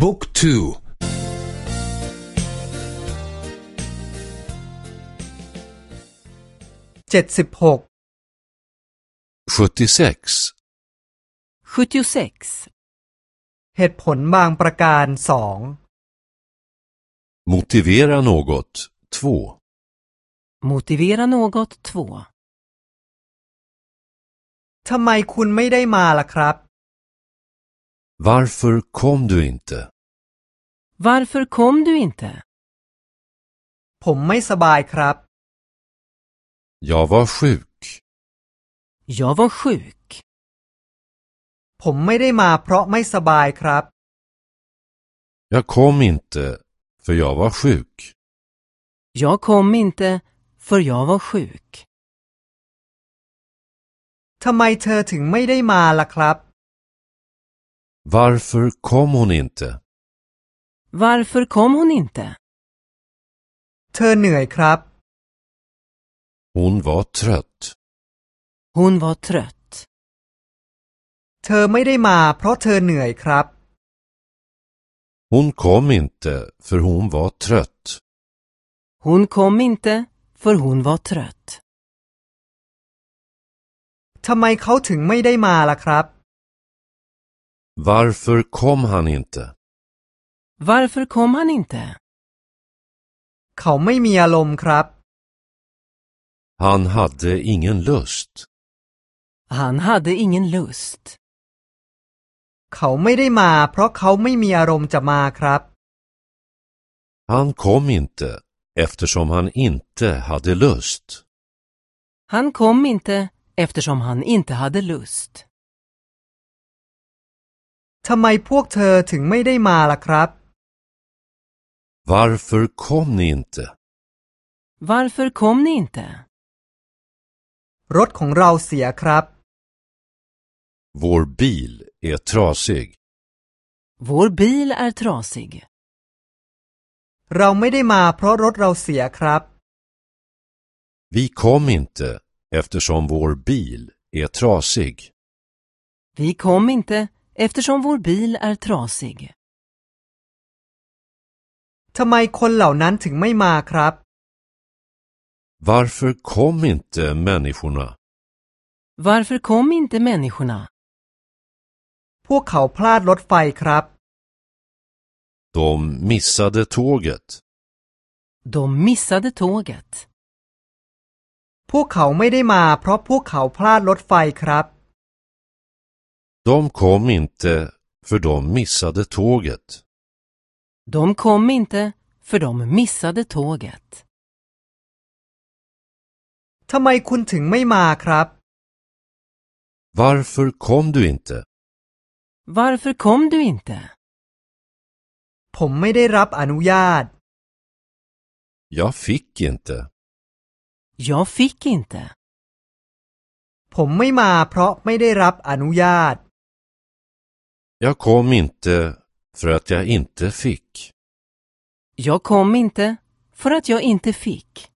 บุ๊กทูเจ็ดสิบหก76 76. เหตุผลบางประการสอง Motivera något 2 Motivera något 2. ทำไมคุณไม่ได้มาล่ะครับ Varför kom du inte? Varför kom du inte? ผมไม่สบายครับ Jag var sjuk. Jag var sjuk. ผมไม่ได้มาเพราะไม่สบายครับ Jag kom inte för jag var sjuk. Jag kom inte för jag var sjuk. ทำไมเธอถึงไม่ได้มาล่ะครับ Varför kom hon inte? Varför kom hon inte? เธอเหนื่อยครับ Hon var trött. Hon var trött. เธอไม่ได้มาเพราะเธอเหนื่อยครับ Hon kom inte för hon var trött. Hon kom inte för hon var trött. ทำไมเขาถึงไม่ได้มาล่ะครับ Varför kom han inte? Varför kom han inte? เขาไม่มีอารมณ์ครับ Han hade ingen lust. Han hade ingen lust. เขาไม่ได้มาเพราะเขาไม่มีอารมณ์จะมาครับ Han kom inte eftersom han inte hade lust. Han kom inte eftersom han inte hade lust. ทำไมพวกเธอถึงไม่ได้มาล่ะครับ Varför kom ni inte? Varför kom ni inte? รถของเราเสียครับ Vår bil är trasig. Vår bil är trasig. เราไม่ได้มาเพราะรถเราเสียครับ Vi kom inte eftersom vår bil är trasig. Vi kom inte eftersom vår bil är trasig. ทำไมคนเหล่านั้นถึงไม่มาครับ Varför kom inte människorna? Varför kom inte människorna? พวกเขาพลาดรถไฟครับ De missade tåget. De missade tåget. พวกเขาไม่ได้มาเพราะพวกเขาพลาดรถไฟครับ De kom inte för de missade tåget. De kom inte för de missade tåget. ทำไมคุณถึงไม่มาครับ Varför kom du inte? Varför kom du inte? ผมไม่ได้รับอนุญาต Jag fick inte. Jag fick inte. ผมไม่มาเพราะไม่ได้รับอนุญาต jag kom inte för att jag inte fick. Jag kom inte för att jag inte fick.